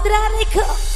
putra rico.